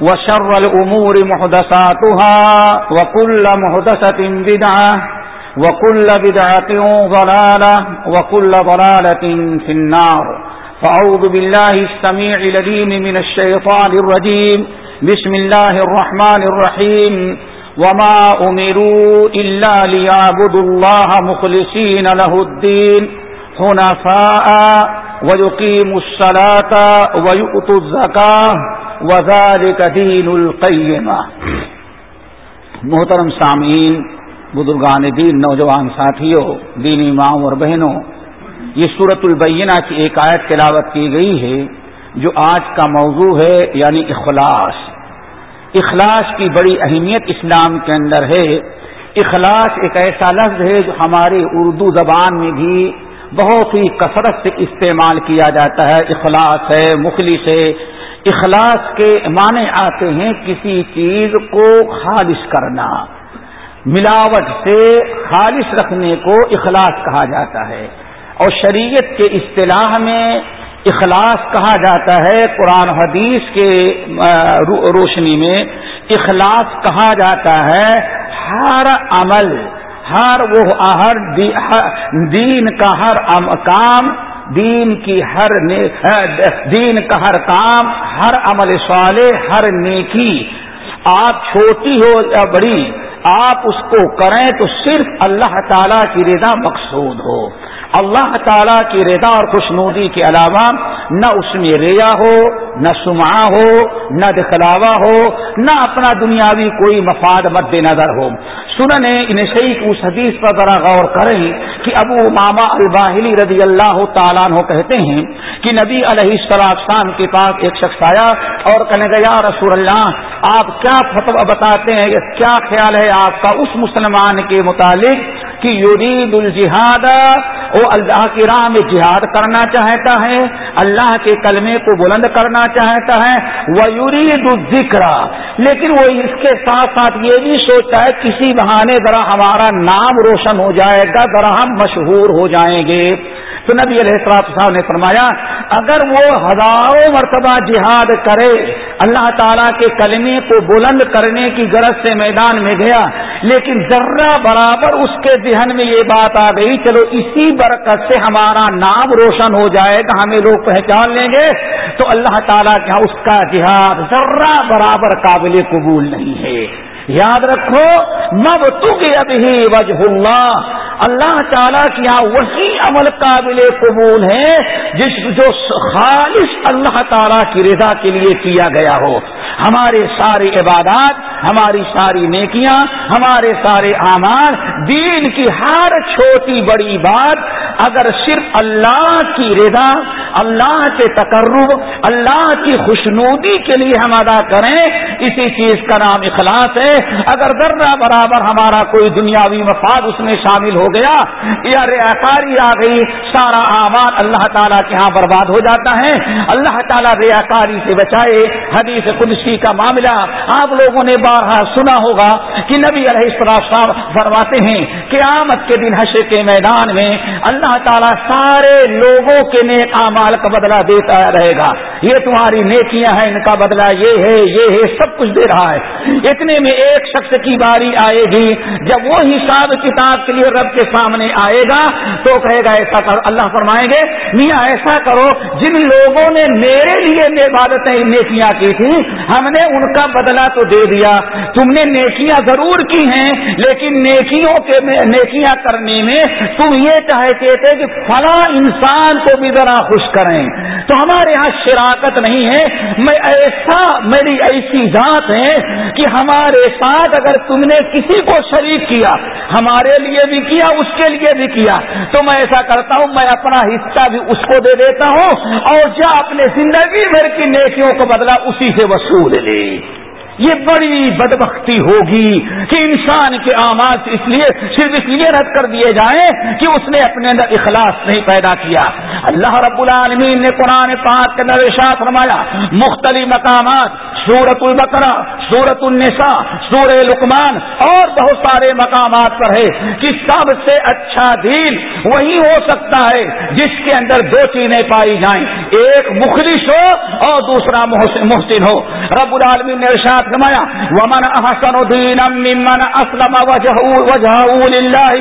وشر الأمور محدثاتها وكل محدثة بدعة وكل بدعة ضلالة وكل ضلالة في النار. فأعوذ بالله السميع لديم من الشيطان الرجيم. بسم الله الرحمن الرحيم. وما أمروا إلا ليعبدوا الله مخلصين له الدين حنفاء ويقيموا الصلاة ويؤتوا الزكاة وزارک دین القیمہ محترم سامعین، بزرگان دین، نوجوان ساتھیوں، دینی ماؤں اور بہنوں، یہ صورت البینہ کی ایک آیت تلاوت کی گئی ہے، جو آج کا موضوع ہے یعنی اخلاص۔ اخلاص کی بڑی اہمیت اسلام کے اندر ہے۔ اخلاص ایک ایسا لفظ ہے جو ہماری اردو زبان میں بھی بہت ہی کثرت سے استعمال کیا جاتا ہے۔ اخلاص ہے، مخلص ہے اخلاص کے معنی آتے ہیں کسی چیز کو خالص کرنا۔ ملاوٹ سے خالص رکھنے کو اخلاص کہا جاتا ہے۔ اور شریعت کے اصطلاح میں اخلاص کہا جاتا ہے قرآن حدیث کے روشنی میں۔ اخلاص کہا جاتا ہے ہر عمل، ہر وہ ہر دین کا ہر کام دین کی ہر دین کا ہر کام، ہر عمل صالح، ہر نیکی۔ آپ چھوٹی ہو یا بڑی، آپ اس کو کریں تو صرف اللہ تعالی کی رضا مقصود ہو۔ اللہ تعالیٰ کی رضا اور خوشنودی کے علاوہ نہ اس میں ریا ہو، نہ سما ہو، نہ دکھلاوا ہو، نہ اپنا دنیاوی کوئی مفاد مد نظر ہو۔ سننے ان شعیق اس حدیث پر ذرا غور کریں کہ ابو ماما الباہلی رضی اللہ تعالیٰ عنہ کہتے ہیں کہ نبی علیہ السلام کے پاس ایک شخص آیا اور کہنے گیا رسول اللہ، آپ کیا فتو بتاتے ہیں؟ کیا خیال ہے آپ کا اس مسلمان کے متعلق؟ کہ یورید الجہاد وہ اللہ کی راہ میں جہاد کرنا چاہتا ہے، اللہ کے کلمے کو بلند کرنا چاہتا ہے وہ یورید الذکر۔ لیکن وہ اس کے ساتھ ساتھ یہ بھی سوچتا ہے، کسی بہانے ذرا ہمارا نام روشن ہو جائے گا، ذرا ہم مشہور ہو جائیں گے۔ تو نبی علیہ السلام صاحب نے فرمایا، اگر وہ ہزاروں مرتبہ جہاد کرے، اللہ تعالیٰ کے کلمے کو بلند کرنے کی غرض سے میدان میں گیا، لیکن ذرہ برابر اس کے ذہن میں یہ بات آ گئی، چلو اسی برکت سے ہمارا نام روشن ہو جائے گا، ہمیں لوگ پہچان لیں گے، تو اللہ تعالیٰ کیا ہاں اس کا جہاد ذرہ برابر قابل قبول نہیں ہے۔ یاد رکھو مب ابھی وجہ اللہ۔ اللہ تعالیٰ کی یہاں وہی عمل قابل قبول ہے، جس جو خالص اللہ تعالیٰ کی رضا کے لیے کیا گیا ہو۔ ہمارے سارے عبادات، ہماری ساری نیکیاں، ہمارے سارے اعمال، دین کی ہر چھوٹی بڑی بات، اگر صرف اللہ کی رضا، اللہ کے تقرب، اللہ کی خوشنودی کے لیے ہم ادا کریں، اسی چیز کا نام اخلاص ہے۔ اگر ذرہ برابر ہمارا کوئی دنیاوی مفاد اس میں شامل ہو گیا، یا ریاکاری آ گئی، سارا آواز اللہ تعالیٰ کے ہاں برباد ہو جاتا ہے۔ اللہ تعالیٰ ریاکاری سے بچائے، حدیث قدسی کا معاملہ آپ لوگوں نے بارہا سنا ہوگا کہ نبی علیہ السلام فرماتے ہیں کہ آمد کے دن حشر کے میدان میں اللہ تعالیٰ سارے لوگوں کے نیک اعمال کا بدلہ دیتا رہے گا۔ یہ تمہاری نیکیاں ہیں، ان کا بدلہ یہ ہے یہ ہے، سب کچھ دے رہا ہے۔ اتنے میں ایک شخص کی باری آئے گی، جب وہ حساب کتاب کے لیے رب کے سامنے آئے گا تو کہے گا، ایسا کرو۔ اللہ فرمائیں گے، میاں ایسا کرو، جن لوگوں نے میرے لیے عبادتیں، نیکیاں کی تھی ہم نے ان کا بدلہ تو دے دیا۔ تم نے نیکیاں ضرور کی ہیں، لیکن نیکیوں کے نیکیاں کرنے میں تم یہ چاہتے تھے کہ فلاں انسان کو بھی ذرا خوش کریں۔ تو ہمارے یہاں شراکت نہیں ہے۔ میں ایسا میری ایسی ذات ہے کہ ہمارے ساتھ اگر تم نے کسی کو شریک کیا، ہمارے لیے بھی کیا، اس کے لیے بھی کیا، تو میں ایسا کرتا ہوں، میں اپنا حصہ بھی اس کو دے دیتا ہوں اور جا اپنے زندگی بھر کی نیکیوں کو بدلا اسی سے وصول لے یہ بڑی بدبختی ہوگی کہ انسان کے آماد اس لیے صرف اس لیے رد کر دیے جائیں کہ اس نے اپنے اندر اخلاص نہیں پیدا کیا۔ اللہ رب العالمین نے قرآن پاک کے اندر ارشاد فرمایا، مختلف مقامات سورت البقرہ سورت النساء سور لکمان اور بہت سارے مقامات پر ہے کہ سب سے اچھا دین وہی ہو سکتا ہے جس کے اندر دو چیزیں پائی جائیں، ایک مخلص ہو اور دوسرا محسن ہو۔ رب العالمین نے ارشاد فرمایا، ومن احسن دینا ممن اسلم وجهه وجهه لله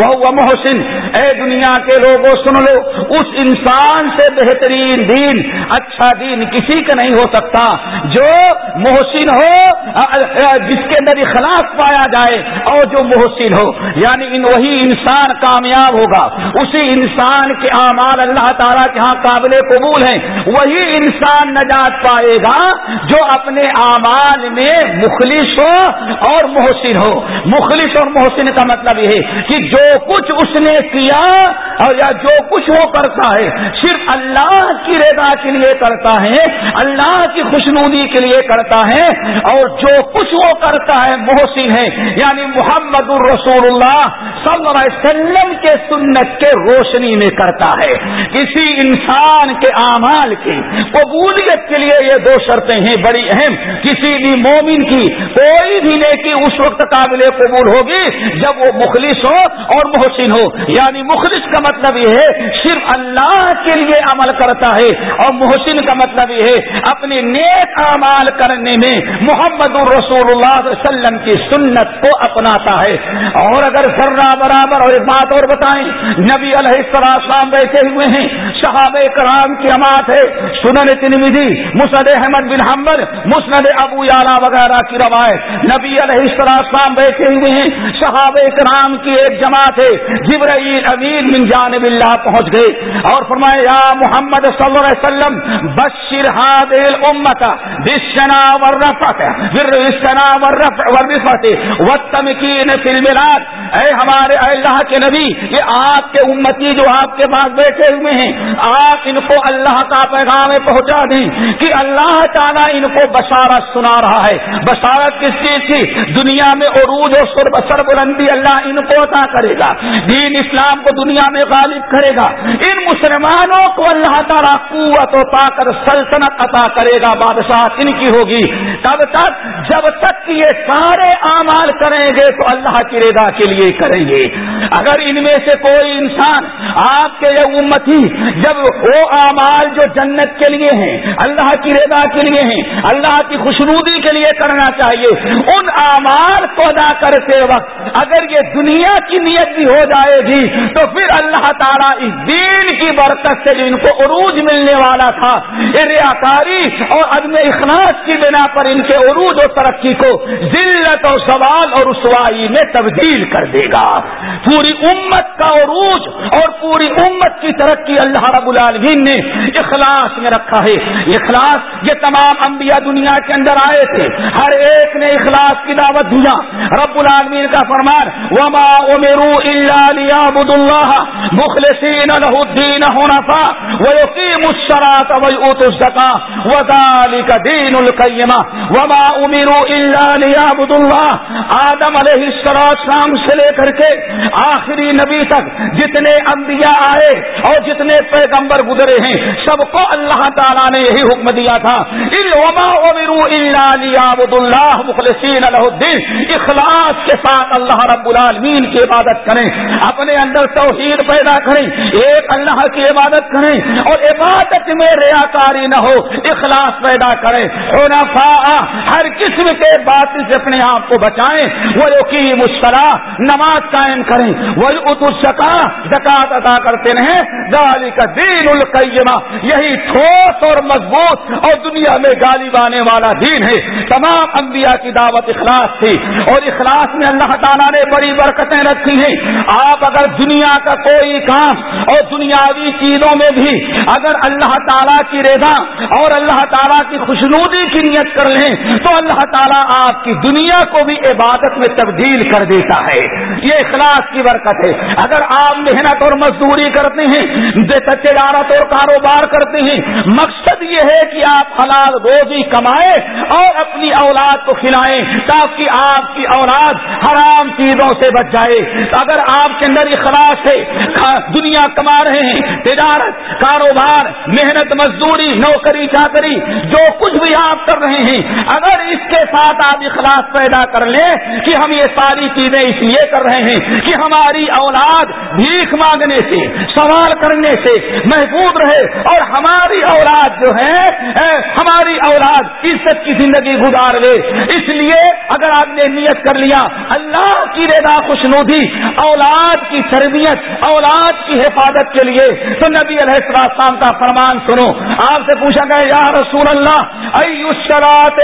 وهو محسن اے دنیا کے لوگوں، سن لو، اس انسان سے بہترین دین اچھا دین کسی کا نہیں ہو سکتا۔ جو محسن ہو، جس کے اندر اخلاق پایا جائے، اور جو محسن ہو یعنی ان وہی انسان کامیاب ہوگا۔ اسی انسان کے اعمال اللہ تعالیٰ کے ہاں قابل قبول ہیں۔ وہی انسان نجات پائے گا جو اپنے اعمال میں مخلص ہو اور محسن ہو۔ مخلص اور محسن کا مطلب یہ ہے کہ جو کچھ اس نے کیا اور یا جو کچھ وہ کرتا ہے، صرف اللہ کی رضا کے لیے کرتا ہے، اللہ کی خوشنودی کے لیے کرتا ہے اور جو کچھ وہ کرتا ہے محسن ہے۔ یعنی محمد الرسول اللہ صلی اللہ علیہ وسلم کے سنت کے روشنی میں کرتا ہے۔ کسی انسان کے اعمال کی قبولیت کے لیے یہ دو شرطیں ہیں۔ بڑی اہم، کسی بھی مومن کی کوئی بھی نیکی اس وقت قابل قبول ہوگی جب وہ مخلص ہو اور محسن ہو۔ یعنی مخلص کا مطلب یہ ہے، صرف اللہ کے لیے عمل کرتا ہے اور محسن کا مطلب یہ ہے اپنی نیک اعمال کرنے میں محمد الرسول اللہ علیہ وسلم کی سنت کو اپناتا ہے۔ اور اگر ذرہ برابر اور ایک بات اور بتائیں، نبی علیہ السلام بیٹھے ہوئے ہیں، صحابہ کرام کی امات ہے۔ سنن تنویدی مسد احمد بن حمد مسند ابو یالا وغیرہ کی روایت نبی علیہ السلام بیٹھے ہوئے ہیں، صحابہ کرام کی ایک جماعت ہے، جبرائیل امین من جانب اللہ پہنچ گئے اور فرمایا یا محمد صلی اللہ علیہ وسلم، بشر هذه امت بالشنا والرفت بالشنا والرفع والرفت والتمکین فی الملاد۔ اے ہمارے اے اللہ کے نبی، یہ آپ کے امتی جو آپ کے پاس بیٹھے ہوئے ہیں، آپ ان کو اللہ کا پیغام پہنچا دیں کہ اللہ تعالیٰ ان کو بشارت سنا رہا ہے بشارت کس چیز کی؟ دنیا میں عروج اور سر بلندی اللہ ان کو عطا کرے گا۔ دین اسلام کو دنیا میں غالب کرے گا۔ ان مسلمانوں کو اللہ تعالیٰ قوت و طاقت سلطنت عطا کرے گا۔ بادشاہ ان کی ہوگی۔ تب تک جب تک یہ سارے اعمال کریں گے تو اللہ کی رضا کے لیے کریں گے۔ اگر ان میں سے کوئی انسان آپ کے یہ امتی جب وہ اعمال جو جنت کے لیے ہیں، اللہ کی رضا کے لیے ہیں، اللہ کی خوشنودی کے لیے کرنا چاہیے۔ ان اعمال کو ادا کرتے وقت اگر یہ دنیا کی نیت بھی ہو جائے گی، تو پھر اللہ تعالیٰ اس دین کی برکت سے ان کو عروج ملنے والا تھا، یہ ریاکاری اور عدم اخلاص کی بنا پر ان کے عروج و ترقی کو ذلت اور سوال اور رسوائی میں تبدیل کر دے گا۔ پوری امت کا عروج اور پوری امت کی ترقی اللہ رب العالمین نے اخلاص میں رکھا ہے۔ اخلاص یہ تمام انبیاء دنیا کے اندر آئے تھے ہر ایک نے اخلاص کی دعوت دیا۔ رب العالمین کا فرمان، وما امرو ليعبدوا الله مخلصين له الدين حنفاء ويقيموا الصلاة ويؤتوا الزكاة وذلك دين القيمة۔ وما امروا الا ليعبدوا الله۔ آدم علیہ السلام سے لے کر کے آخری نبی تک جتنے انبیاء آئے اور جتنے پیغمبر گزرے ہیں، سب کو اللہ تعالیٰ نے یہی حکم دیا تھا۔ مخلصین الدین اخلاص کے ساتھ اللہ رب العالمین کی عبادت کریں. اپنے اندر توحید پیدا کریں. ایک اللہ کی عبادت کریں. اور عبادت میں ریاکاری نہ ہو، اخلاص پیدا کریں. ہر قسم کے بات سے اپنے آپ کو بچائیں. وہ یقین مسکرا نماز قائم کریں. وہ اتسکا زکات ادا کرتے رہیں. گالی کا دین القیمہ یہی ٹھوس اور مضبوط اور دنیا میں گالی بانے والا دین ہے. تمام انبیاء کی دعوت اخلاص تھی اور اخلاص میں اللہ تعالیٰ نے بڑی برکتیں رکھی ہیں۔ آپ اگر دنیا کا کوئی کام اور دنیاوی چیزوں میں بھی اگر اللہ تعالیٰ کی رضا اور اللہ تعالیٰ کی خوشنودی کی نیت کر لیں تو اللہ تعالیٰ آپ کی دنیا کو بھی عبادت میں تبدیل کر دیتا ہے۔ یہ اخلاص کی برکت ہے۔ اگر آپ محنت اور مزدوری کرتے ہیں تجارت اور کاروبار کرتے ہیں، مقصد یہ ہے کہ آپ حلال روزی کمائیں اور اپنی اولاد کو کھلائیں تاکہ آپ کی اولاد حرام چیزوں سے بچ جائے۔ اگر آپ کے اندر اخلاص ہے دنیا کما رہے ہیں، تجارت، کاروبار، محنت، مزدوری، نوکری، چاکری، جو کچھ بھی آپ کر رہے ہیں، اگر اس کے ساتھ آپ اخلاص پیدا کر لیں کہ ہم یہ ساری چیزیں اس لیے کر رہے ہیں کہ ہماری اولاد بھیک مانگنے سے، سوال کرنے سے محفوظ رہے اور ہماری اولاد جو ہے ہماری اولاد عزت کی زندگی گزار لے۔ اس لیے اگر آپ نے نیت کر لیا، اللہ کی رضا خوشنودی اولاد کی تربیت، اولاد کی حفاظت کے لیے، تو نبی علیہ السلام کا فرمان سنو۔ آپ سے پوچھا گیا، یا رسول اللہ ایوش شرات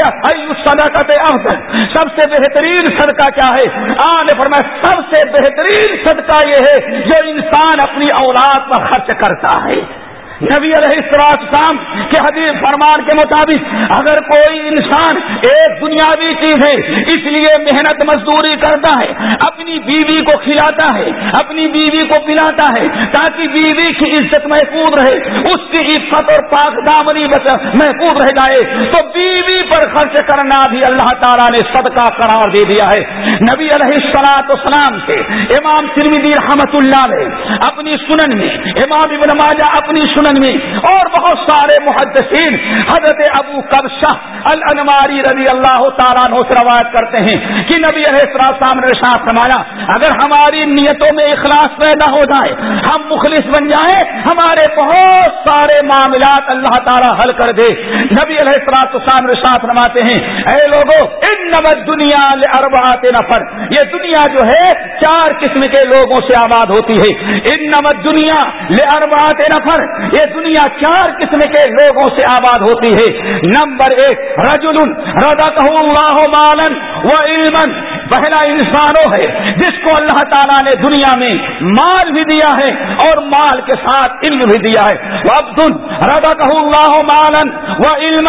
سب سے بہترین صدقہ کیا ہے؟ آنے پر میں سب سے بہترین صدقہ یہ ہے جو انسان اپنی اولاد پر خرچ کرتا ہے۔ نبی علیہ السلام کے حدیث فرمان کے مطابق اگر کوئی انسان ایک دنیاوی چیز ہے، اس لیے محنت مزدوری کرتا ہے، اپنی بیوی کو کھلاتا ہے، اپنی بیوی کو پلاتا ہے، تاکہ بیوی کی عزت محفوظ رہے، اس کی عزت اور پاک دامنی محفوظ رہ جائے، تو بیوی پر خرچ کرنا بھی اللہ تعالیٰ نے صدقہ قرار دے دیا ہے۔ نبی علیہ السلاط اسلام سے امام سرمدی رحمت اللہ نے اپنی سنن میں، امام ابن ماجہ اپنی سنن میں اور بہت سارے محدثین حضرت ابو قبشہ الانماری رضی اللہ تعالیٰ سے روایت کرتے ہیں کہ نبی علیہ نے فرمایا، اگر ہماری نیتوں میں اخلاص پیدا ہو جائے، ہم مخلص بن جائیں، ہمارے بہت سارے معاملات اللہ تعالیٰ حل کر دے۔ نبی علیہ السلام نے فرماتے ہیں، اے لوگوں ان نمت دنیا اربات نفر۔ یہ دنیا جو ہے، چار قسم کے لوگوں سے آباد ہوتی ہے۔ ان نمت دنیا لے اربات نفر۔ یہ دنیا چار قسم کے لوگوں سے آباد ہوتی ہے۔ نمبر ایک، رجل اللہ مالن و علمن پہلا انسانوں ہے جس کو اللہ تعالیٰ نے دنیا میں مال بھی دیا ہے اور مال کے ساتھ علم بھی دیا ہے۔ عبد اللہ مالن و علم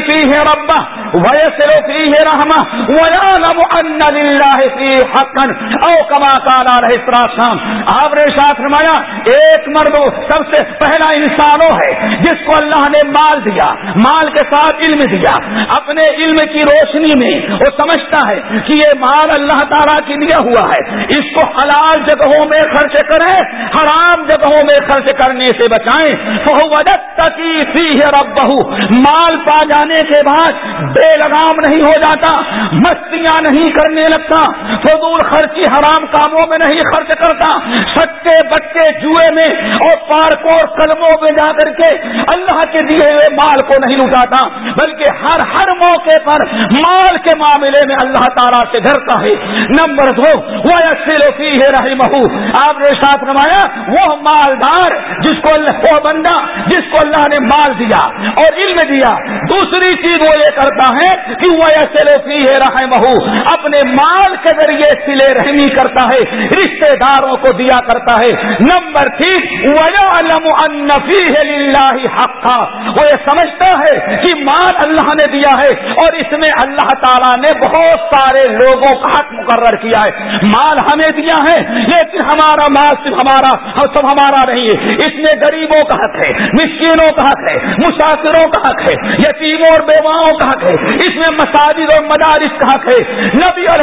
فيه ربه ويسر فيه رحمه ويعلم ان لله فيه حقا۔ او كما قال عليه السلام آپ نے ساتھ فرمایا، ایک مرد سب سے پہلا انسانوں ہے جس کو اللہ نے مال دیا، مال کے ساتھ علم دیا، اپنے علم کی روشنی میں وہ سمجھتا ہے کہ یہ مال اللہ تعالیٰ کی دیا ہوا ہے۔ اس کو حلال جگہوں میں خرچ کریں، حرام جگہوں میں خرچ کرنے سے بچائیں۔ رب بہو مال پا جانے کے بعد بے لگام نہیں ہو جاتا، مستیاں نہیں کرنے لگتا، فضول خرچی حرام کاموں میں نہیں خرچ کرتا۔ سچے بچے جوئے میں اور پارکوں اور قلموں میں جا کر کے اللہ کے دیے ہوئے مال کو نہیں لٹاتا، بلکہ ہر ہر موقع پر مال کے معاملے میں اللہ تعالیٰ سے ڈرتا ہے۔ نمبر دو وہ فی ہے رہی مہو آپ نے ساتھ نمایا وہ مالدار جس کو اللہ وہ بندہ جس کو اللہ نے مال دیا اور علم دیا۔ دوسری چیز وہ یہ کرتا ہے کہ وہ ایسے فی ہے رہ مہو اپنے مال کے ذریعے سلے رحمی کرتا ہے رشتے داروں کو دیا کرتا ہے۔ نمبر تین حقا۔ وہ یہ سمجھتا ہے کہ مال اللہ نے دیا ہے اور اس میں اللہ تعالیٰ نے بہت سارے لوگوں کا حق مقرر کیا ہے۔ مال ہمیں دیا ہے، لیکن ہمارا مال صرف ہمارا سب ہمارا نہیں ہے۔ اس میں غریبوں کا حق ہے، مسکینوں کا حق ہے، مسافروں کا حق ہے، یتیموں اور بیواؤں کا حق ہے۔ اس میں مساجد اور مدارس کا حق ہے۔ نبی اور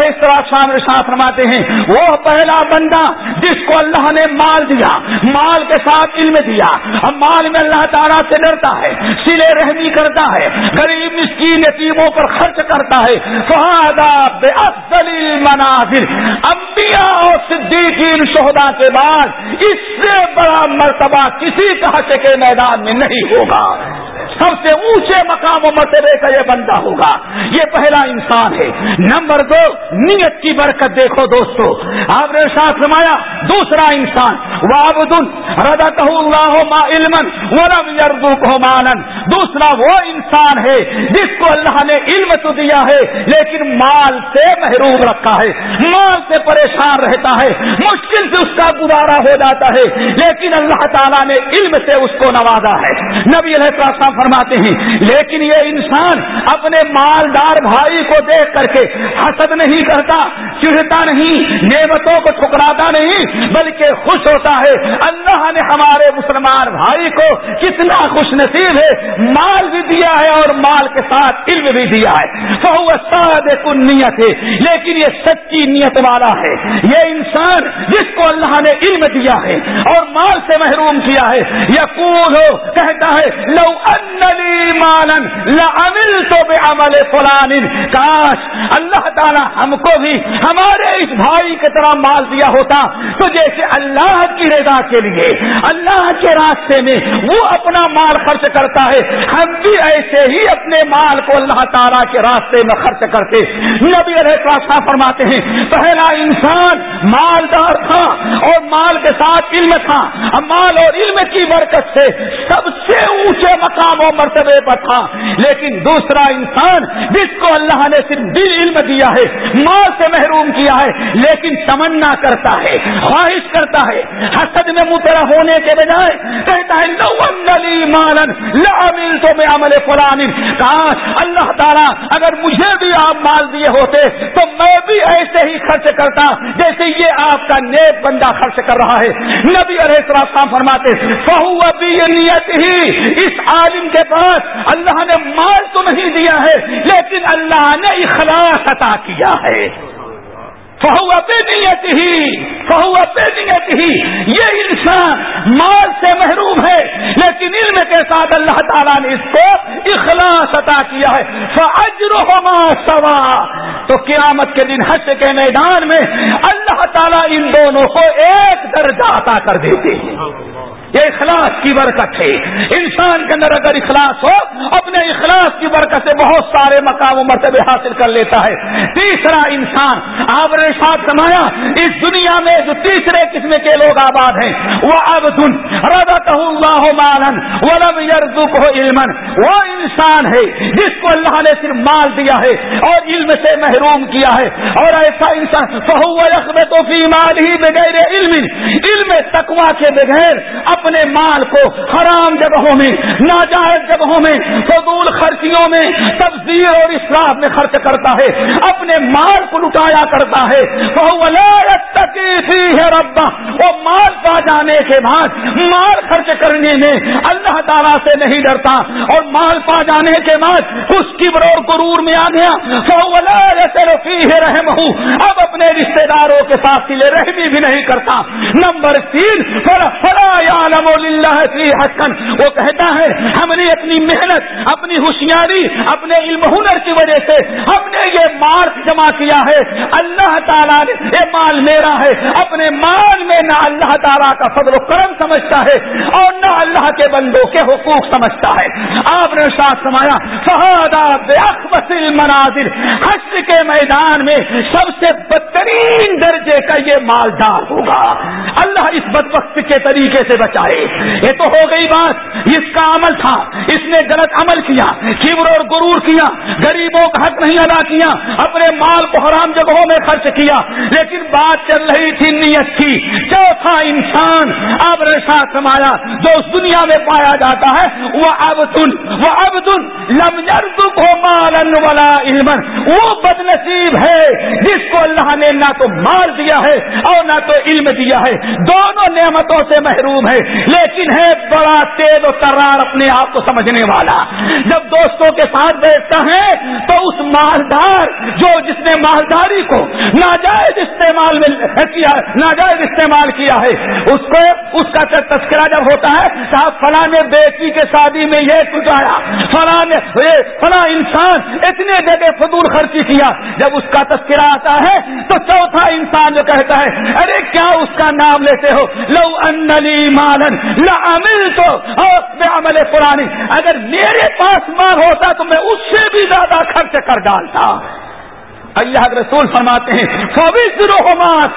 فرماتے ہیں، وہ پہلا بندہ جس کو اللہ نے مال دیا، مال کے ساتھ علم دیا۔ اب مال میں اللہ تعالیٰ سے ڈرتا ہے، سلے رحمی کرتا ہے۔ غریب، مسکین، یتیموں پر خرچ کرتا ہے۔ فہذا بے افضل مناظر انبیاء اور صدیقین شہدا کے بعد اس سے بڑا مرتبہ کسی کا حق کے میدان میں نہیں ہوگا۔ سب سے اونچے مقام و مرتبے کا یہ بندہ ہوگا۔ یہ پہلا انسان ہے۔ نمبر دو، نیت کی برکت دیکھو دوستو۔ آپ نے ساتھ رمایا دوسرا انسان وابد ردا ما علم ورم یردو کو مانن دوسرا وہ انسان ہے جس کو اللہ نے علم تو دیا ہے، لیکن مال سے محروم رکھا ہے، مال سے پریشان رہتا ہے، مشکل سے اس کا گزارا ہو جاتا ہے، لیکن اللہ تعالیٰ نے علم سے اس کو نوازا ہے۔ نبی علیہ فرماتے ہیں، لیکن یہ انسان اپنے مالدار بھائی کو دیکھ کر کے حسد نہیں کرتا، چڑھتا نہیں، نعمتوں کو ٹھکراتا نہیں، بلکہ خوش ہوتا ہے۔ اللہ نے ہمارے مسلمان بھائی کو کتنا خوش نصیب ہے، مال بھی دیا ہے اور مال کے ساتھ علم بھی دیا ہے۔ ساد نیت ہے۔ لیکن یہ سچی نیت والا ہے۔ یہ انسان جس کو اللہ نے علم دیا ہے اور مال سے محروم کیا ہے، یقول ہو کہتا ہے، لو انلی مالن لعمل تو بے عمل فلان۔ کاش اللہ تعالی ہم کو بھی ہمارے اس بھائی کی طرح مال دیا ہوتا تو جیسے اللہ کی رضا کے لیے۔ اللہ کے راستے میں وہ اپنا مال خرچ کرتا ہے۔ ہم بھی ایسے ہی اپنے مال کو اللہ تعالیٰ کے کے راستے میں خرچ کرتے۔ نبی علیہ فرماتے ہیں، پہلا انسان مالدار تھا اور مال کے ساتھ علم تھا۔ مال اور علم کی برکت سے سب سے اونچے مقام و مرتبے پر تھا۔ لیکن دوسرا انسان جس کو اللہ نے صرف دل علم دیا ہے، مال سے محروم کیا ہے، لیکن تمنا کرتا ہے، خواہش کرتا ہے۔ حسد میں مترا ہونے کے بجائے کہتا ہے، لو مالن لا تو میں عمل فلان۔ کاش اللہ تعالیٰ اگر مجھے بھی آپ مال دیے ہوتے تو میں بھی ایسے ہی خرچ کرتا جیسے یہ آپ کا نیک بندہ خرچ کر رہا ہے۔ نبی علیہ السلام فرماتے، فہو ابھی نیت ہی اس عالم کے پاس اللہ نے مال تو نہیں دیا ہے، لیکن اللہ نے اخلاص عطا کیا ہے۔ فہو بے نیت ہی فہو بے نیت ہی یہ انسان مال سے محروم ہے، لیکن علم کے ساتھ اللہ تعالیٰ نے اس کو اخلاص عطا کیا ہے۔ فجر سوا۔ تو قیامت کے دن حج کے میدان میں اللہ تعالیٰ ان دونوں کو ایک درجہ عطا کر دیتے ہیں۔ یہ اخلاص کی برکت ہے۔ انسان کے اندر اگر اخلاص ہو، اپنے اخلاص کی برکت سے بہت سارے مقام و مرتبے حاصل کر لیتا ہے۔ تیسرا انسان، آپ نے ساتھ سمایا اس دنیا میں جو تیسرے قسم کے لوگ آباد ہیں، وہ اب دن اللہ مالن ولم یرزق ہو علم وہ انسان ہے جس کو اللہ نے صرف مال دیا ہے اور علم سے محروم کیا ہے۔ اور ایسا انسان، فہو تو فی مال ہی بغیر علم۔ علم تقوا کے بغیر اپنے مال کو حرام جگہوں میں، ناجائز جگہوں میں، فضول خرچیوں میں تبزیر اور اسراف میں خرچ کرتا ہے، اپنے مال کو لٹایا کرتا ہے۔ ربا وہ مال پا جانے کے بعد مال خرچ کرنے میں اللہ تعالیٰ سے نہیں ڈرتا۔ اور مال پا جانے کے بعد اس کی برور قرور میں آ گیا۔ رحم ہوں اب اپنے رشتے داروں کے ساتھ سلے رحمی بھی نہیں کرتا۔ نمبر تین، فلا حسن وہ کہتا ہے، ہم نے اپنی محنت، اپنی ہوشیاری، اپنے علم ہنر کی وجہ سے ہم نے یہ مال جمع کیا ہے۔ اللہ تعالیٰ نے یہ مال میرا ہے۔ اپنے مال میں نہ اللہ تعالیٰ کا فضل و کرم سمجھتا ہے اور نہ اللہ کے بندوں کے حقوق سمجھتا ہے۔ آپ نے ساتھ سمایا فہادا مناظر حج کے میدان میں سب سے بدترین درجے کا یہ مالدار ہوگا۔ اللہ اس بدبخت کے طریقے سے بچائے۔ یہ تو ہو گئی بات۔ اس کا عمل تھا۔ اس نے غلط عمل کیا۔ کبر اور غرور کیا۔ غریبوں کا حق نہیں ادا کیا۔ اپنے مال کو حرام جگہوں میں خرچ کیا۔ لیکن بات چل رہی تھی، نیت کی۔ چوتھا انسان اب ساتھ سمایا، جو اس دنیا میں پایا جاتا ہے۔ وہ اب تن وہ اب تن لمجر ہو مالن والا علم وہ بد نصیب ہے، جس کو اللہ نے نہ تو مال دیا ہے اور نہ تو علم دیا ہے۔ دونوں نعمتوں سے محروم ہے۔ لیکن ہے بڑا تیز و ترار اپنے آپ کو سمجھنے والا۔ جب دوستوں کے ساتھ بیٹھتا ہے تو اس مالدار جو جس نے مالداری کو ناجائز استعمال میں کیا ناجائز استعمال کیا ہے، اس کو اس کا تذکرہ جب ہوتا ہے، صاحب، فلاں نے بیٹی کے شادی میں یہ چکایا فلاں نے فلاں انسان اتنے جگہ فضول خرچی کیا۔ جب اس کا تذکرہ آتا ہے تو چوتھا انسان جو کہتا ہے، ارے کیا اس کا نام لیتے ہو؟ لو انلی مالن لمل تو عمل پرانی اگر میرے پاس مال ہوتا تو میں اس سے بھی زیادہ خرچ کر ڈالتا۔ اللہ کے رسول فرماتے ہیں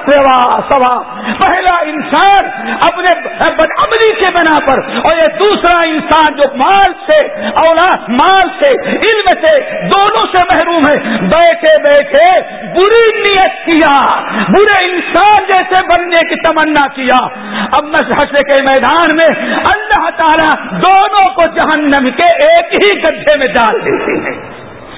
سوا سوا۔ پہلا انسان اپنے بدعملی کے بنا پر اور یہ دوسرا انسان جو مال سے، اولاد مال سے، علم سے، دونوں سے محروم ہے۔ بیٹھے بیٹھے بری نیت کیا، برے انسان جیسے بننے کی تمنا کیا۔ اب حشر کے میدان میں اللہ تعالیٰ دونوں کو جہنم کے ایک ہی گڈھے میں ڈال دیتے ہیں۔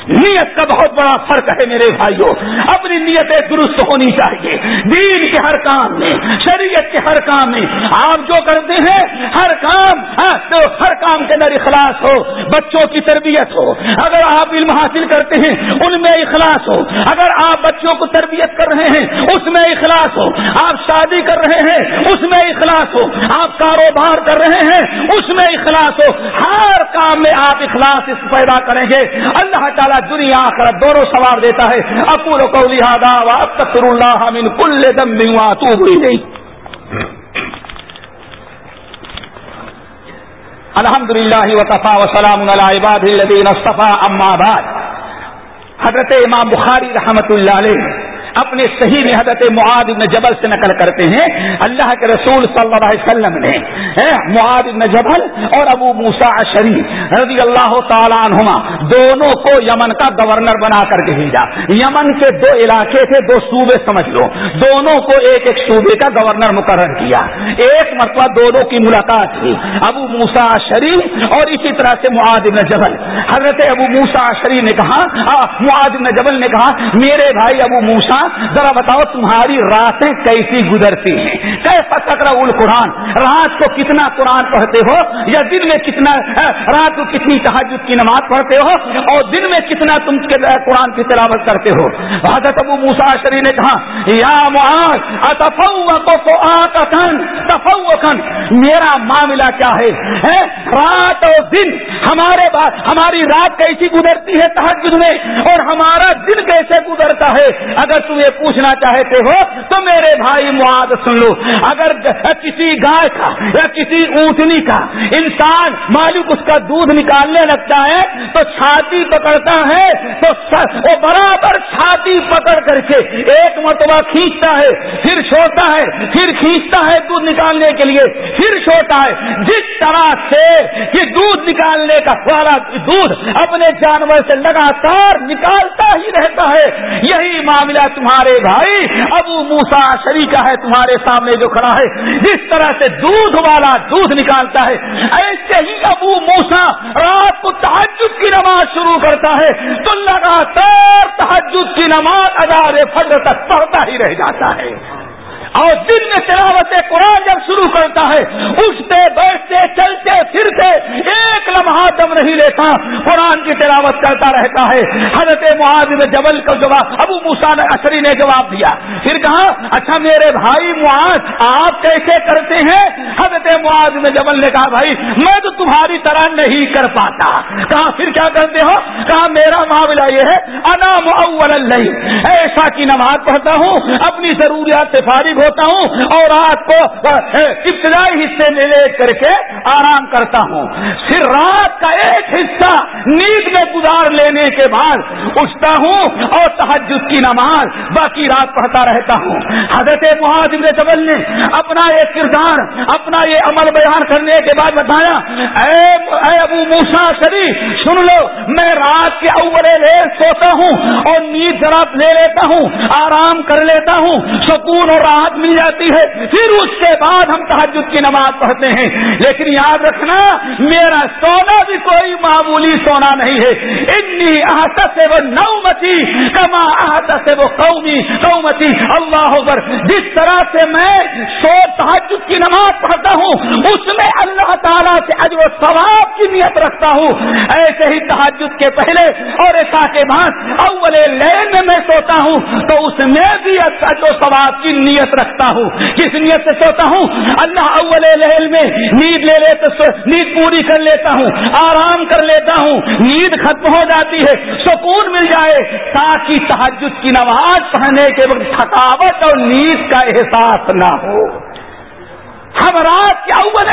نیت کا بہت بڑا فرق ہے میرے بھائیوں اپنی نیتیں درست ہونی چاہیے۔ دین کے ہر کام میں، شریعت کے ہر کام میں۔ آپ جو کرتے ہیں، ہر کام ہاں، تو ہر کام کے اندر اخلاص ہو، بچوں کی تربیت ہو۔ اگر آپ علم حاصل کرتے ہیں، ان میں اخلاص ہو۔ اگر آپ بچوں کو تربیت کر رہے ہیں، اس میں اخلاص ہو۔ آپ شادی کر رہے ہیں، اس میں اخلاص ہو۔ آپ کاروبار کر رہے ہیں، اس میں اخلاص ہو۔ ہر کام میں آپ اخلاص پیدا کریں گے۔ اللہ تعالیٰ تعالیٰ دنیا آخر دونوں سوار دیتا ہے۔ اکور کو لہٰذا واقر اللہ من کل دم تو بری نہیں الحمد للہ وطفا وسلام عباد الدین صفا اما بعد۔ حضرت امام بخاری رحمت اللہ علیہ اپنے صحیح میں حضرت معاد ابن جبل سے نقل کرتے ہیں۔ اللہ کے رسول صلی اللہ علیہ وسلم نے معاد ابن جبل اور ابو موسا شریف رضی اللہ تعالیٰ عنہما دونوں کو یمن کا گورنر بنا کر کے بھیجا۔ یمن کے دو علاقے تھے، دو صوبے سمجھ لو۔ دونوں کو ایک ایک صوبے کا گورنر مقرر کیا۔ ایک مرتبہ دونوں کی ملاقات ہوئی۔ ابو موسا شریف اور اسی طرح سے معاد ابن جبل۔ حضرت ابو موسا شریف نے کہا معاد ابن جبل نے کہا، میرے بھائی ابو موسا ذرا بتاؤ تمہاری راتیں کیسی گزرتی ہیں؟ کیسا تکرا قرآن؟ رات کو کتنا قرآن پڑھتے ہو؟ یا دن میں کتنا رات کو کتنی تحجد کی نماز پڑھتے ہو؟ اور دن میں کتنا تم قرآن کی تلاوت کرتے ہو؟ حضرت ابو موسا شری نے کہا، یا میرا معاملہ کیا ہے؟ رات اور دن ہمارے بعد ہماری رات کیسی گزرتی ہے تحجد میں؟ اور ہمارا دن کیسے گزرتا ہے؟ اگر تم یہ پوچھنا چاہتے ہو تو میرے بھائی معاد سن لو۔ اگر کسی گائے کا یا کسی اونٹنی کا انسان مالک اس کا دودھ نکالنے لگتا ہے تو چھاتی پکڑتا ہے تو وہ برابر چھاتی پکڑ کر کے ایک مرتبہ کھینچتا ہے، پھر چھوڑتا ہے، پھر کھینچتا ہے دودھ نکالنے کے لیے، پھر چھوڑتا ہے۔ جس طرح سے کہ دودھ نکالنے کا والا دودھ اپنے جانور سے لگاتار نکالتا ہی رہتا ہے، یہی معاملہ تمہارے بھائی، ابو موسا شریکہ ہے تمہارے سامنے جو کھڑا ہے۔ جس طرح سے دودھ والا دودھ نکالتا ہے۔ ایسے ہی ابو موسا رات کو تحجد کی نماز شروع کرتا ہے۔ تو لگاتار تحجد کی نماز ادارے فجر تک پڑھتا ہی رہ جاتا ہے۔ اور دن میں تلاوت قرآن جب شروع کرتا ہے، اٹھتے، بیٹھتے، چلتے، پھرتے، ایک لمحہ دم نہیں لیتا، قرآن کی تلاوت کرتا رہتا ہے۔ حضرت معاذ جبل کا جواب، ابو مسان اشری نے جواب دیا۔ پھر کہا اچھا میرے بھائی معاذ، آپ کیسے کرتے ہیں؟ حضرت معاذ میں جبل نے کہا، بھائی، میں تو تمہاری طرح نہیں کر پاتا۔ کہا، پھر کیا کرتے ہو؟ کہا، میرا معاملہ یہ ہے، انا مول نہیں ایسا کی نماز پڑھتا ہوں، اپنی ضروریات سے فارغ ہوتا ہوں اور رات کو ابتدائی حصے میں لے کر کے آرام کرتا ہوں۔ پھر رات کا ایک حصہ نیند میں گزار لینے کے بعد اٹھتا ہوں اور تحجد کی نماز باقی رات پڑھتا رہتا ہوں۔ حضرت محاذ جبل نے اپنا یہ کردار، اپنا یہ عمل بیان کرنے کے بعد بتایا، اے اے ابو موسا شریف سن لو، میں رات کے اول لیر سوتا ہوں اور نیند ذرا لے لیتا ہوں، آرام کر لیتا ہوں، سکون اور راحت مل جاتی ہے، پھر اس کے بعد ہم تحجد کی نماز پڑھتے ہیں۔ لیکن یاد رکھنا، میرا سونا بھی کوئی معمولی سونا نہیں ہے۔ اتنی آتا سے وہ نومتی کما آتا سے وہ قومی قومتی اللہ پر جس طرح سے میں سو تحجد کی نماز پڑھتا ہوں تعالیٰ سے اجر و ثواب کی نیت رکھتا ہوں۔ ایسے ہی تحجد کے پہلے اور ایسا کے بعد اول لین میں میں سوتا ہوں تو اس میں بھی اجر و ثواب کی نیت رکھتا ہوں۔ کس نیت سے سوتا ہوں؟ اللہ اول لین میں نیند لے لے تو نیند پوری کر لیتا ہوں، آرام کر لیتا ہوں۔ نیند ختم ہو جاتی ہے، سکون مل جائے، تاکہ تحجد کی نماز پڑھنے کے وقت تھکاوٹ اور نیند کا احساس نہ ہو۔ ہم رات کے اول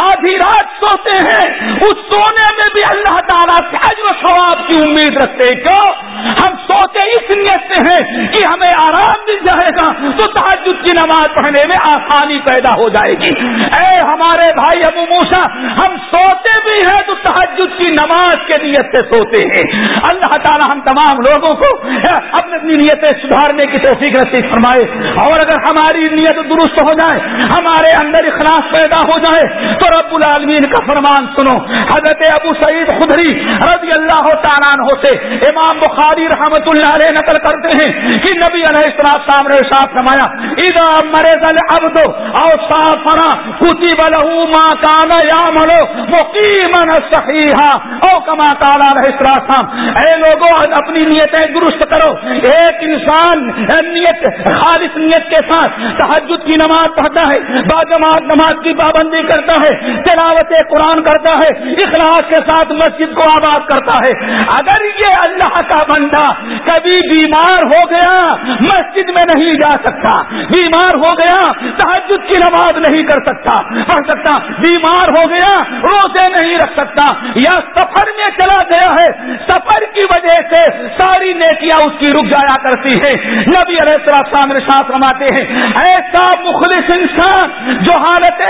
آدھی رات سوتے ہیں، اس سونے میں بھی اللہ تعالیٰ سے و ثواب کی امید رکھتے کیوں؟ ہم سوتے اس نیت سے ہیں کہ ہمیں آرام مل جائے گا، تو تحجد کی نماز پڑھنے میں آسانی پیدا ہو جائے گی۔ اے ہمارے بھائی ابو موسا ہم سوتے بھی ہیں تو تحجد کی نماز کے نیت سے سوتے ہیں۔ اللہ تعالیٰ ہم تمام لوگوں کو اپنی اپنی نیتیں سدھارنے کی توفیق نصیب فرمائے۔ اور اگر ہماری نیت درست ہو جائے، ہمارے ہمارے اندر اخلاص پیدا ہو جائے تو رب العالمین کا فرمان سنو۔ حضرت ابو سعید خدری رضی اللہ تعالیٰ عنہ سے امام بخاری رحمت اللہ علیہ نقل کرتے ہیں کہ نبی علیہ السلام نے ساتھ فرمایا، اذا مرض العبد او سافرا کتب له ما كان يعمل مقيما صحيحا. او كما قال علیہ السلام اے لوگوں اپنی نیتیں درست کرو۔ ایک انسان نیت، خالص نیت کے ساتھ تحجد کی نماز پڑھتا ہے باجماعت نماز کی پابندی کرتا ہے، تلاوت قرآن کرتا ہے، اخلاص کے ساتھ مسجد کو آباد کرتا ہے۔ اگر یہ اللہ کا بندہ کبھی بیمار ہو گیا، مسجد میں نہیں جا سکتا۔ بیمار ہو گیا تحجد کی نماز نہیں کر سکتا۔ پڑھ سکتا۔ بیمار ہو گیا، روزے نہیں رکھ سکتا۔ یا سفر میں چلا گیا ہے، سفر کی وجہ سے ساری نیکیاں اس کی رک جایا کرتی ہے نبی علیہ السلام ساتھ رماتے ہیں، ایسا مخلص انسان جو حالت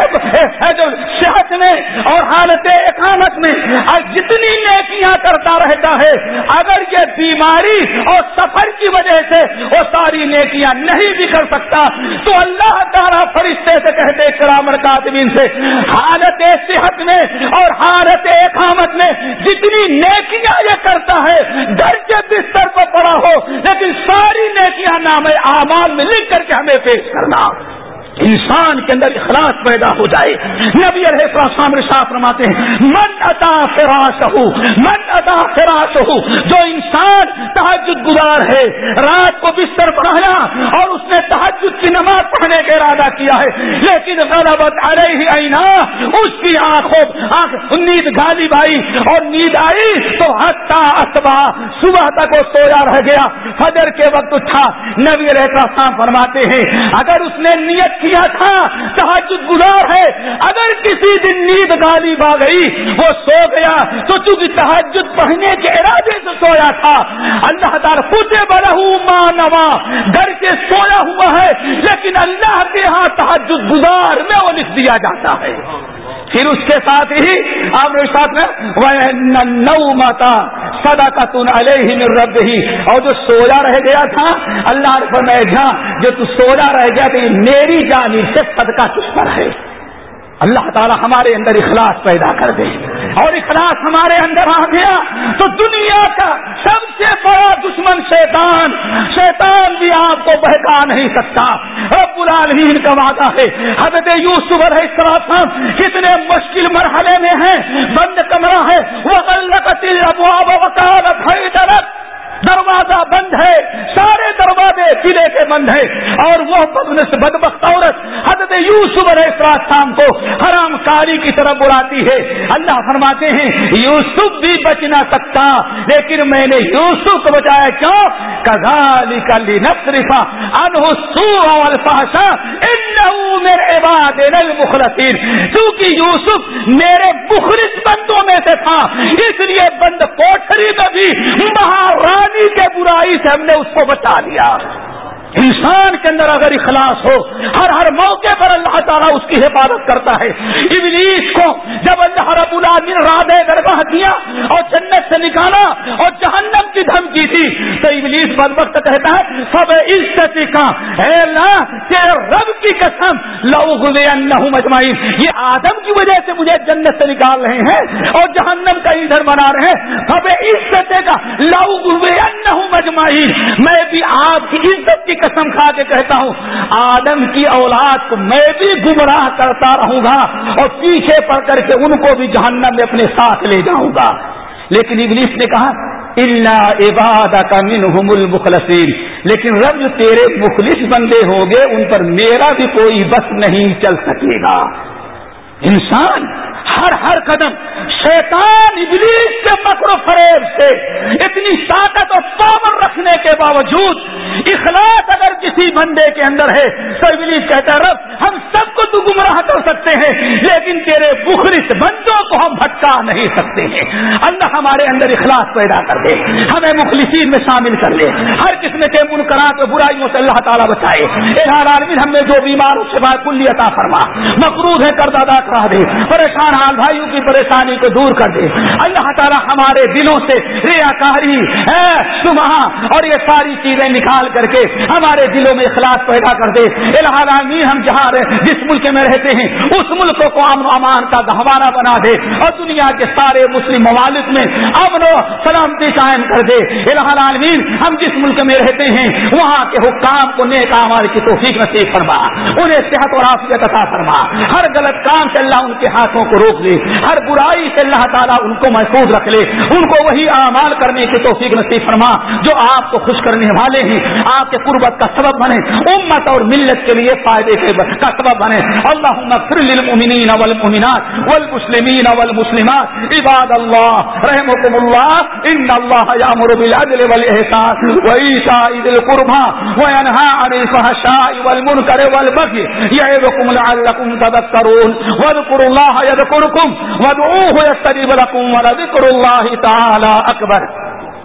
جو صحت میں اور حالت اقامت میں جتنی نیکیاں کرتا رہتا ہے، اگر یہ بیماری اور سفر کی وجہ سے وہ ساری نیکیاں نہیں بھی کر سکتا، تو اللہ تعالیٰ فرشتے سے کہتے کرامر کاتمین سے، حالت صحت میں اور حالت اقامت میں جتنی نیکیاں یہ کرتا ہے گھر کے بستر پر پڑا ہو، لیکن ساری نیکیاں نام اعمال میں لکھ کر کے ہمیں پیش کرنا۔ انسان کے اندر اخلاص پیدا ہو جائے۔ نبی علیہ السلام صاف رماتے ہیں، من اتا فراش ہو من اتا فراش ہو جو انسان تحجد گزار ہے، رات کو بستر پڑھایا اور اس نے تحجد کی نماز پڑھنے کا ارادہ کیا ہے، لیکن غلبت ارے ہی آئینا اس کی آنکھوں، آنکھ نیند گالی بائی اور نیند آئی تو ہتھا اتبا صبح تک وہ سویا رہ گیا۔ فجر کے وقت اٹھا نبی علیہ السلام فرماتے ہیں، اگر اس نے نیت کی دیا تھا، تحجد گزار ہے۔ اگر کسی دن نیند گالی آ گئی، وہ سو گیا۔ تو چونکہ تحجد پڑھنے کے ارادے سے سویا تھا، اللہ تعالیٰ پوچھے بڑا ماں نوا۔ گھر کے سویا ہوا ہے، لیکن اللہ کے ہاں تحجد گزار میں وہ لکھ دیا جاتا ہے۔ پھر اس کے ساتھ ہی آپ نے ساتھ میں نو ماتا سدا کا تن علیہ رب ہی اور جو سویا رہ گیا تھا، اللہ میں جو تو سویا رہ گیا تھا میری جانب سے صدقہ کس پر ہے۔ اللہ تعالیٰ ہمارے اندر اخلاص پیدا کر دے اور اخلاص ہمارے اندر آ گیا تو دنیا کا سب سے بڑا دشمن شیطان شیطان بھی آپ کو بہکا نہیں سکتا۔ رب العالمین کا وعدہ ہے، حضرت یوسف علیہ السلام کتنے مشکل مرحلے میں ہیں، بند کمرہ ہے۔ وہ وکالت ہے دروازہ بند ہے، سارے دروازے قلعے کے بند ہیں۔ اور وہ بدبخت عورت حضرت یوسف علیہ السلام کو حرام کاری کی طرف بلاتی ہے۔ اللہ فرماتے ہیں، یوسف بھی بچ نہ سکتا، لیکن میں نے یوسف کو بچایا کیوں؟ کزالی کلی نصرفا انفاشا میرے عباد مخلصین کیونکہ یوسف میرے مخلص بندوں میں سے تھا، اس لیے بند کوٹری میں بھی مہارانی کے برائی سے ہم نے اس کو بچا لیا۔ انسان کے اندر اگر اخلاص ہو، ہر ہر موقع پر اللہ تعالیٰ اس کی حفاظت کرتا ہے۔ ابلیس کو جب اللہ رب العالمین راد درگاہ کیا اور جنت سے نکالا اور جہنم کی دھمکی تھی تو ابلیس بد وقت کہتا ہے سب عزت کا اے اللہ، تیرے رب کی قسم لو مجمعین یہ آدم کی وجہ سے مجھے جنت سے نکال رہے ہیں اور جہنم کا ادھر بنا رہے ہیں۔ سب عزت کا لو مجمعین میں بھی آپ کی عزت کی قسم کھا کے کہتا ہوں، آدم کی اولاد کو میں بھی گمراہ کرتا رہوں گا اور پیچھے پڑ کر کے ان کو بھی جہنم میں اپنے ساتھ لے جاؤں گا۔ لیکن ابلیس نے کہا اللہ عباد کا من المخلصین لیکن رب جو تیرے مخلص بندے ہوں گے ان پر میرا بھی کوئی بس نہیں چل سکے گا۔ انسان ہر ہر قدم شیطان ابلیس کے مکر و فریب سے اتنی طاقت اور پاور رکھنے کے باوجود اخلاص اگر کسی بندے کے اندر ہے تو ابلیس کہتا ہے، رب، ہم سب کو تو گمراہ کر سکتے ہیں، لیکن تیرے بخرس بندوں کو ہم بھٹکا نہیں سکتے ہیں۔ اللہ ہمارے اندر اخلاص پیدا کر دے، ہمیں مخلصین میں شامل کر لے۔ ہر قسم کے منکرات و برائیوں سے اللہ تعالیٰ بچائے۔ ہم نے جو بیمار اس سے بات کلی عطا فرما۔ مقروض ہے کر دادا کرا دے۔ پریشان حال بھائیوں کی پریشانی کو دور کر دے۔ اللہ تعالیٰ ہمارے دلوں سے ریا کاری اور یہ ساری چیزیں نکال کر کے ہمارے دلوں میں اخلاص پیدا کر دے۔ العالمین ہم جہاں جس ملک میں رہتے ہیں، اس ملک کو امن و امان کا گہوارہ بنا دے۔ اور دنیا کے سارے مسلم ممالک میں امن و سلامتی قائم کر دے۔ العالمین ہم جس ملک میں رہتے ہیں، وہاں کے حکام کو نیک امال کی توفیق نصیب فرما۔ انہیں صحت اور عافیت عطا فرما۔ ہر غلط کام سے اللہ ان کے ہاتھوں کو روک لے ہر برائی سے اللہ تعالیٰ ان کو محفوظ رکھ لے، ان کو وہی اعمال کرنے کی توفیق نصیب فرما جو آپ کو خوش کرنے والے ہیں، آپ کے قربت کا سبب بنے، امت اور ملت کے لیے فائدے کے کا سبب بنے۔ اللہ للمؤمنین والمؤمنات والمسلمین والمسلمات۔ عباد اللہ رحمكم اللہ، ان اللہ یامر بالعدل والاحسان وایتاء ذی القربى وینهى عن الفحشاء والمنکر والبغي یعظکم لعلکم تذکرون۔ واذكروا الله يذكركم وادعوه يستجيب لكم ولذكر الله تعالى أكبر